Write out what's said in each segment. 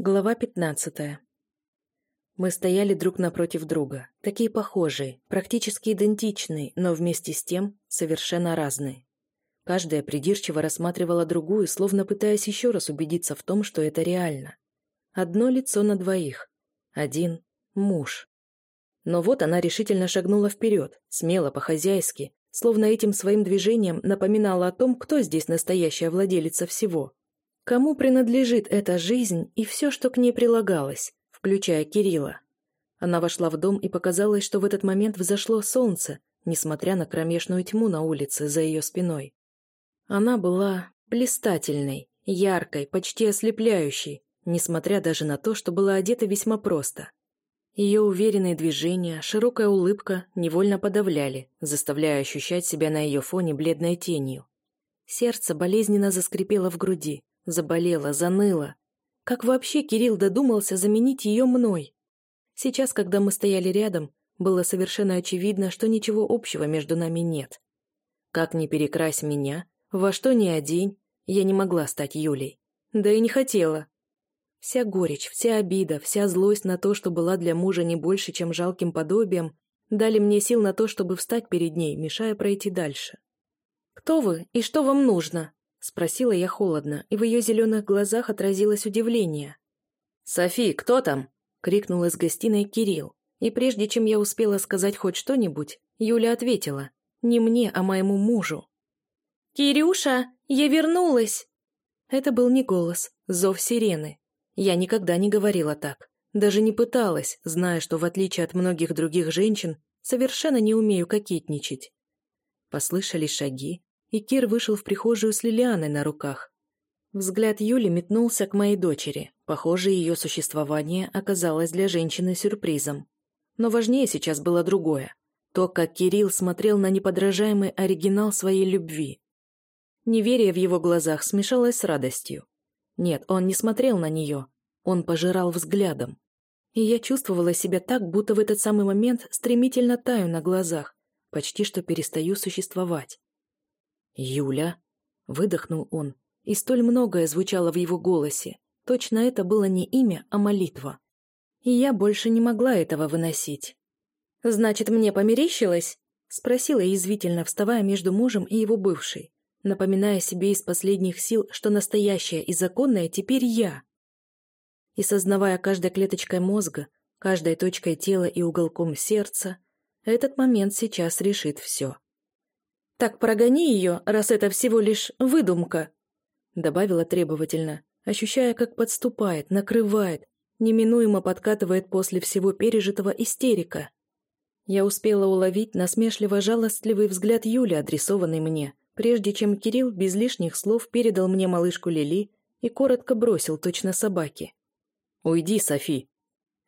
Глава пятнадцатая. Мы стояли друг напротив друга, такие похожие, практически идентичные, но вместе с тем совершенно разные. Каждая придирчиво рассматривала другую, словно пытаясь еще раз убедиться в том, что это реально. Одно лицо на двоих. Один – муж. Но вот она решительно шагнула вперед, смело, по-хозяйски, словно этим своим движением напоминала о том, кто здесь настоящая владелица всего – Кому принадлежит эта жизнь и все, что к ней прилагалось, включая Кирилла? Она вошла в дом и показалось, что в этот момент взошло солнце, несмотря на кромешную тьму на улице за ее спиной. Она была блистательной, яркой, почти ослепляющей, несмотря даже на то, что была одета весьма просто. Ее уверенные движения, широкая улыбка невольно подавляли, заставляя ощущать себя на ее фоне бледной тенью. Сердце болезненно заскрипело в груди, Заболела, заныла. Как вообще Кирилл додумался заменить ее мной? Сейчас, когда мы стояли рядом, было совершенно очевидно, что ничего общего между нами нет. Как ни перекрась меня, во что ни одень, я не могла стать Юлей. Да и не хотела. Вся горечь, вся обида, вся злость на то, что была для мужа не больше, чем жалким подобием, дали мне сил на то, чтобы встать перед ней, мешая пройти дальше. «Кто вы и что вам нужно?» Спросила я холодно, и в ее зеленых глазах отразилось удивление. «Софи, кто там?» — крикнул из гостиной Кирилл. И прежде чем я успела сказать хоть что-нибудь, Юля ответила. Не мне, а моему мужу. «Кирюша, я вернулась!» Это был не голос, зов сирены. Я никогда не говорила так. Даже не пыталась, зная, что в отличие от многих других женщин, совершенно не умею кокетничать. Послышались шаги, и Кир вышел в прихожую с Лилианой на руках. Взгляд Юли метнулся к моей дочери. Похоже, ее существование оказалось для женщины сюрпризом. Но важнее сейчас было другое. То, как Кирилл смотрел на неподражаемый оригинал своей любви. Неверие в его глазах смешалось с радостью. Нет, он не смотрел на нее. Он пожирал взглядом. И я чувствовала себя так, будто в этот самый момент стремительно таю на глазах, почти что перестаю существовать. «Юля?» — выдохнул он, и столь многое звучало в его голосе. Точно это было не имя, а молитва. И я больше не могла этого выносить. «Значит, мне померещилось?» — спросила язвительно, вставая между мужем и его бывшей, напоминая себе из последних сил, что настоящая и законная теперь я. И сознавая каждой клеточкой мозга, каждой точкой тела и уголком сердца, этот момент сейчас решит все. «Так прогони ее, раз это всего лишь выдумка», добавила требовательно, ощущая, как подступает, накрывает, неминуемо подкатывает после всего пережитого истерика. Я успела уловить насмешливо-жалостливый взгляд Юли, адресованный мне, прежде чем Кирилл без лишних слов передал мне малышку Лили и коротко бросил точно собаки. «Уйди, Софи!»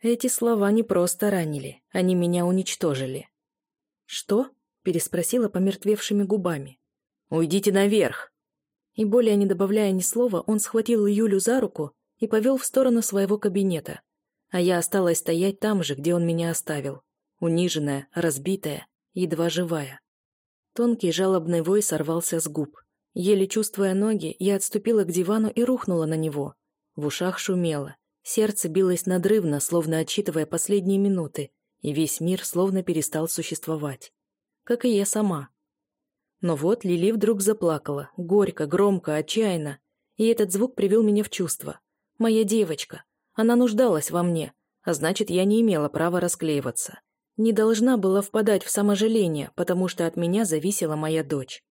Эти слова не просто ранили, они меня уничтожили. «Что?» Переспросила помертвевшими губами. «Уйдите наверх!» И более не добавляя ни слова, он схватил Юлю за руку и повел в сторону своего кабинета. А я осталась стоять там же, где он меня оставил. Униженная, разбитая, едва живая. Тонкий жалобный вой сорвался с губ. Еле чувствуя ноги, я отступила к дивану и рухнула на него. В ушах шумело. Сердце билось надрывно, словно отчитывая последние минуты, и весь мир словно перестал существовать как и я сама. Но вот Лили вдруг заплакала, горько, громко, отчаянно, и этот звук привел меня в чувство. Моя девочка. Она нуждалась во мне, а значит, я не имела права расклеиваться. Не должна была впадать в саможаление, потому что от меня зависела моя дочь.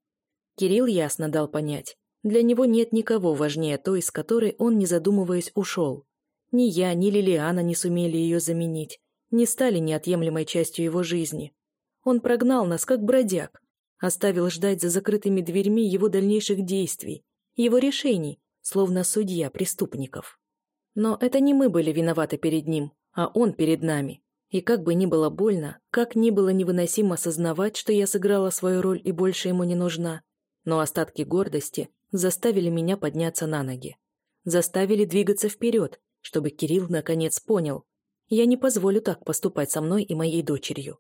Кирилл ясно дал понять. Для него нет никого важнее той, с которой он, не задумываясь, ушел. Ни я, ни Лилиана не сумели ее заменить, не стали неотъемлемой частью его жизни. Он прогнал нас, как бродяг, оставил ждать за закрытыми дверьми его дальнейших действий, его решений, словно судья преступников. Но это не мы были виноваты перед ним, а он перед нами. И как бы ни было больно, как ни было невыносимо осознавать, что я сыграла свою роль и больше ему не нужна, но остатки гордости заставили меня подняться на ноги. Заставили двигаться вперед, чтобы Кирилл наконец понял. Я не позволю так поступать со мной и моей дочерью.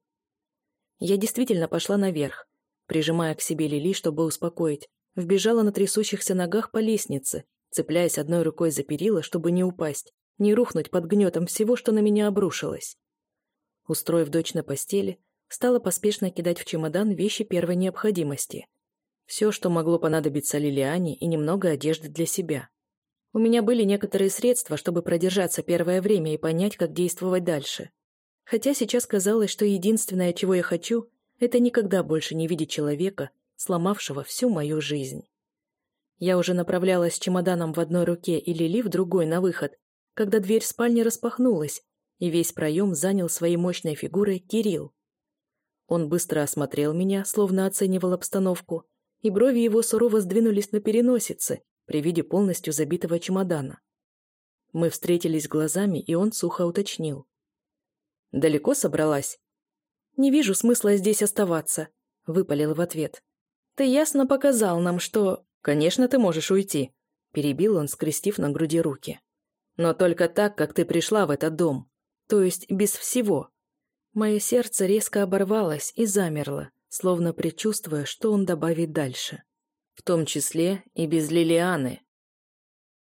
Я действительно пошла наверх, прижимая к себе Лили, чтобы успокоить, вбежала на трясущихся ногах по лестнице, цепляясь одной рукой за перила, чтобы не упасть, не рухнуть под гнетом всего, что на меня обрушилось. Устроив дочь на постели, стала поспешно кидать в чемодан вещи первой необходимости. Все, что могло понадобиться Лилиане, и немного одежды для себя. У меня были некоторые средства, чтобы продержаться первое время и понять, как действовать дальше. Хотя сейчас казалось, что единственное, чего я хочу, это никогда больше не видеть человека, сломавшего всю мою жизнь. Я уже направлялась с чемоданом в одной руке и Лили в другой на выход, когда дверь спальни распахнулась, и весь проем занял своей мощной фигурой Кирилл. Он быстро осмотрел меня, словно оценивал обстановку, и брови его сурово сдвинулись на переносице при виде полностью забитого чемодана. Мы встретились глазами, и он сухо уточнил. «Далеко собралась?» «Не вижу смысла здесь оставаться», — выпалил в ответ. «Ты ясно показал нам, что...» «Конечно, ты можешь уйти», — перебил он, скрестив на груди руки. «Но только так, как ты пришла в этот дом. То есть без всего». Мое сердце резко оборвалось и замерло, словно предчувствуя, что он добавит дальше. В том числе и без Лилианы.